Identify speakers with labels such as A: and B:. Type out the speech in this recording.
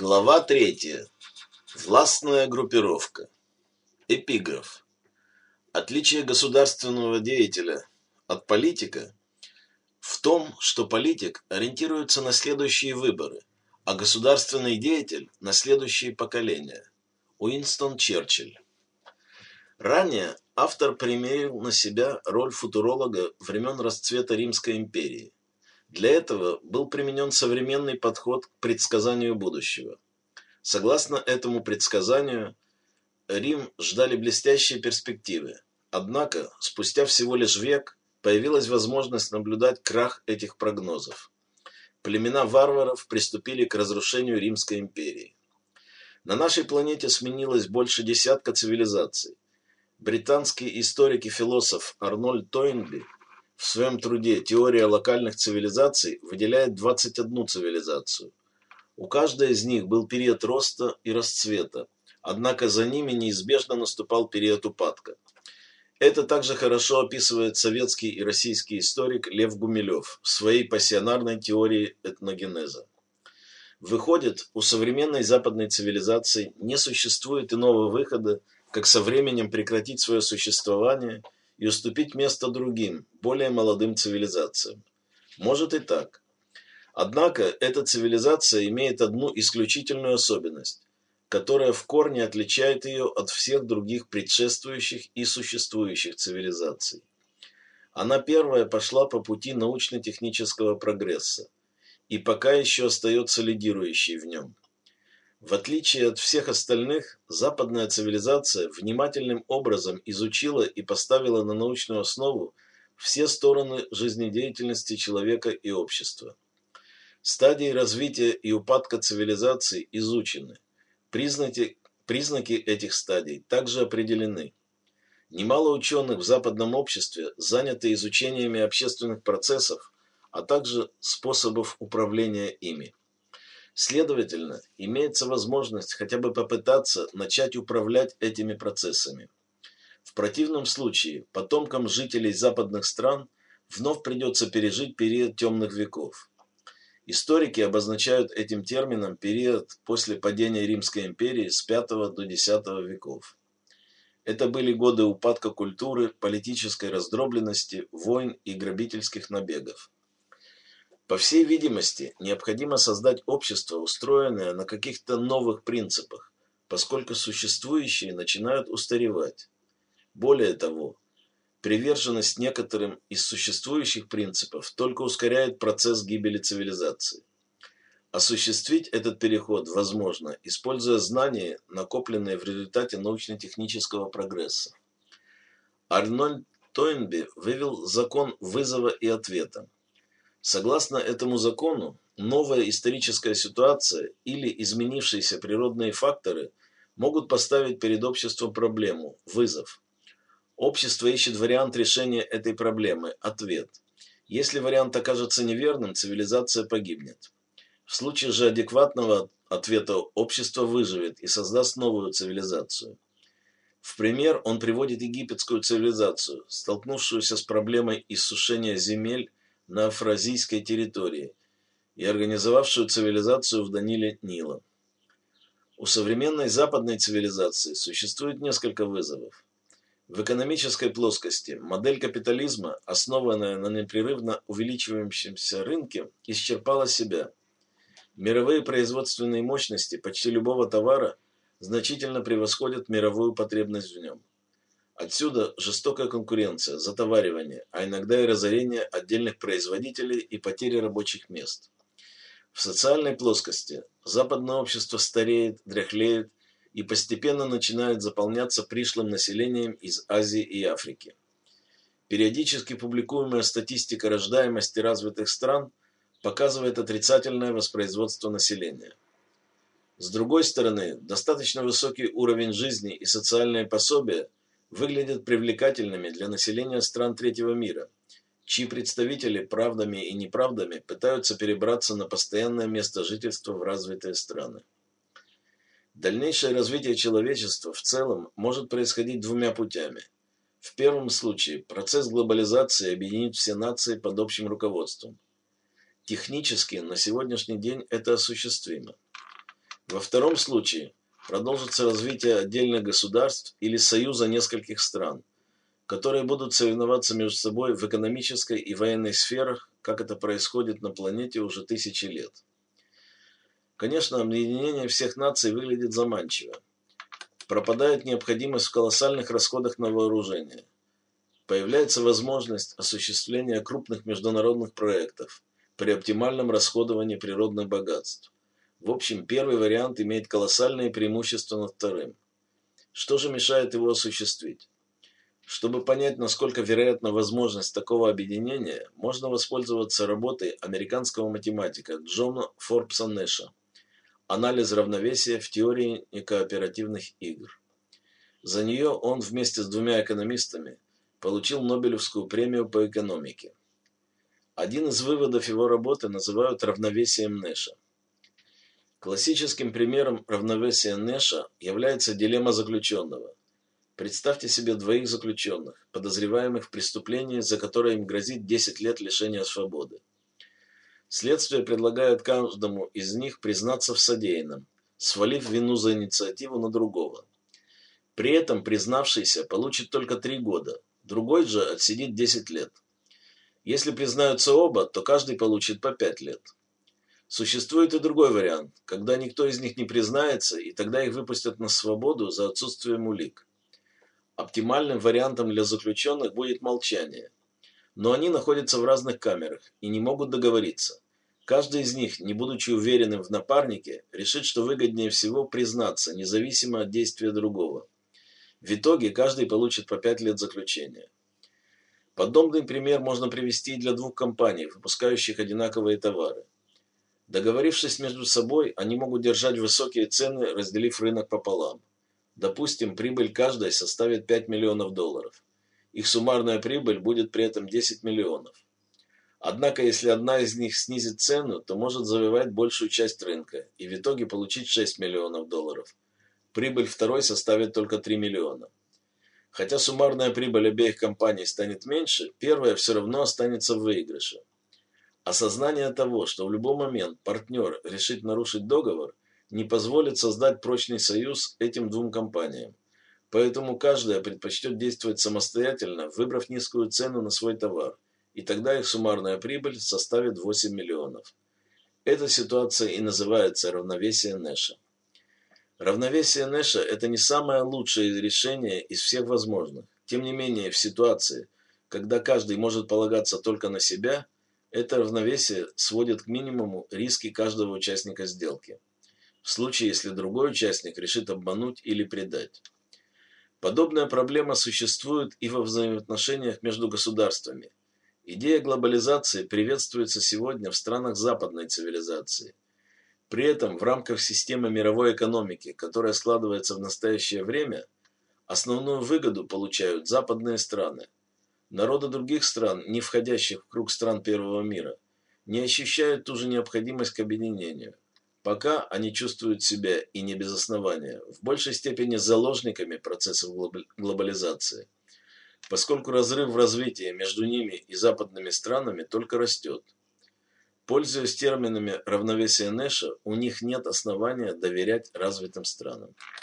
A: Глава третья. Властная группировка. Эпиграф. Отличие государственного деятеля от политика в том, что политик ориентируется на следующие выборы, а государственный деятель – на следующие поколения. Уинстон Черчилль. Ранее автор примерил на себя роль футуролога времен расцвета Римской империи. Для этого был применен современный подход к предсказанию будущего. Согласно этому предсказанию, Рим ждали блестящие перспективы. Однако, спустя всего лишь век, появилась возможность наблюдать крах этих прогнозов. Племена варваров приступили к разрушению Римской империи. На нашей планете сменилось больше десятка цивилизаций. Британский историк и философ Арнольд Тойнби – в своем труде «Теория локальных цивилизаций» выделяет 21 цивилизацию. У каждой из них был период роста и расцвета, однако за ними неизбежно наступал период упадка. Это также хорошо описывает советский и российский историк Лев Гумилев в своей пассионарной теории этногенеза. Выходит, у современной западной цивилизации не существует иного выхода, как со временем прекратить свое существование – и уступить место другим, более молодым цивилизациям. Может и так. Однако эта цивилизация имеет одну исключительную особенность, которая в корне отличает ее от всех других предшествующих и существующих цивилизаций. Она первая пошла по пути научно-технического прогресса и пока еще остается лидирующей в нем – в отличие от всех остальных, западная цивилизация внимательным образом изучила и поставила на научную основу все стороны жизнедеятельности человека и общества. Стадии развития и упадка цивилизации изучены. Признаки, признаки этих стадий также определены. Немало ученых в западном обществе заняты изучениями общественных процессов, а также способов управления ими. Следовательно, имеется возможность хотя бы попытаться начать управлять этими процессами. В противном случае потомкам жителей западных стран вновь придется пережить период темных веков. Историки обозначают этим термином период после падения Римской империи с V до X веков. Это были годы упадка культуры, политической раздробленности, войн и грабительских набегов. По всей видимости, необходимо создать общество, устроенное на каких-то новых принципах, поскольку существующие начинают устаревать. Более того, приверженность некоторым из существующих принципов только ускоряет процесс гибели цивилизации. Осуществить этот переход возможно, используя знания, накопленные в результате научно-технического прогресса. Арнольд Тойнби вывел закон вызова и ответа. Согласно этому закону, новая историческая ситуация или изменившиеся природные факторы могут поставить перед обществом проблему, вызов. Общество ищет вариант решения этой проблемы, ответ. Если вариант окажется неверным, цивилизация погибнет. В случае же адекватного ответа общество выживет и создаст новую цивилизацию. В пример он приводит египетскую цивилизацию, столкнувшуюся с проблемой иссушения земель на афразийской территории и организовавшую цивилизацию в Даниле Нила. У современной западной цивилизации существует несколько вызовов. В экономической плоскости модель капитализма, основанная на непрерывно увеличивающемся рынке, исчерпала себя. Мировые производственные мощности почти любого товара значительно превосходят мировую потребность в нем. Отсюда жестокая конкуренция, затоваривание, а иногда и разорение отдельных производителей и потери рабочих мест. В социальной плоскости западное общество стареет, дряхлеет и постепенно начинает заполняться пришлым населением из Азии и Африки. Периодически публикуемая статистика рождаемости развитых стран показывает отрицательное воспроизводство населения. С другой стороны, достаточно высокий уровень жизни и социальные пособия – выглядят привлекательными для населения стран третьего мира, чьи представители правдами и неправдами пытаются перебраться на постоянное место жительства в развитые страны. Дальнейшее развитие человечества в целом может происходить двумя путями. В первом случае процесс глобализации объединит все нации под общим руководством. Технически на сегодняшний день это осуществимо. Во втором случае продолжится развитие отдельных государств или союза нескольких стран, которые будут соревноваться между собой в экономической и военной сферах, как это происходит на планете уже тысячи лет. Конечно, объединение всех наций выглядит заманчиво. Пропадает необходимость в колоссальных расходах на вооружение. Появляется возможность осуществления крупных международных проектов при оптимальном расходовании природных богатств. В общем, первый вариант имеет колоссальные преимущества над вторым. Что же мешает его осуществить? Чтобы понять, насколько вероятна возможность такого объединения, можно воспользоваться работой американского математика Джона Форбса Нэша Анализ равновесия в теории некооперативных игр. За нее он вместе с двумя экономистами получил Нобелевскую премию по экономике. Один из выводов его работы называют равновесием Нэша. Классическим примером равновесия Нэша является дилемма заключенного. Представьте себе двоих заключенных, подозреваемых в преступлении, за которое им грозит 10 лет лишения свободы. Следствие предлагает каждому из них признаться в содеянном, свалив вину за инициативу на другого. При этом признавшийся получит только три года, другой же отсидит 10 лет. Если признаются оба, то каждый получит по 5 лет. Существует и другой вариант, когда никто из них не признается, и тогда их выпустят на свободу за отсутствием улик. Оптимальным вариантом для заключенных будет молчание – но они находятся в разных камерах и не могут договориться. Каждый из них, не будучи уверенным в напарнике, решит, что выгоднее всего признаться, независимо от действия другого. В итоге каждый получит по 5 лет заключения. Подобный пример можно привести и для двух компаний, выпускающих одинаковые товары. Договорившись между собой, они могут держать высокие цены, разделив рынок пополам. Допустим, прибыль каждой составит 5 миллионов долларов. Их суммарная прибыль будет при этом 10 миллионов. Однако, если одна из них снизит цену, то может завоевать большую часть рынка и в итоге получить 6 миллионов долларов. Прибыль второй составит только 3 миллиона. Хотя суммарная прибыль обеих компаний станет меньше, первая все равно останется в выигрыше. Осознание того, что в любой момент партнер решит нарушить договор, не позволит создать прочный союз этим двум компаниям. Поэтому каждая предпочтет действовать самостоятельно, выбрав низкую цену на свой товар, и тогда их суммарная прибыль составит 8 миллионов. Эта ситуация и называется равновесие Нэша. Равновесие Нэша – это не самое лучшее решение из всех возможных. Тем не менее, в ситуации, когда каждый может полагаться только на себя, это равновесие сводит к минимуму риски каждого участника сделки. В случае, если другой участник решит обмануть или предать. Подобная проблема существует и во взаимоотношениях между государствами. Идея глобализации приветствуется сегодня в странах западной цивилизации. При этом в рамках системы мировой экономики, которая складывается в настоящее время, основную выгоду получают западные страны. Народы других стран, не входящих в круг стран первого мира, не ощущают ту же необходимость к объединению – Пока они чувствуют себя, и не без основания, в большей степени заложниками процессов глобализации, поскольку разрыв в развитии между ними и западными странами только растет. Пользуясь терминами равновесия Нэша, у них нет основания доверять развитым странам.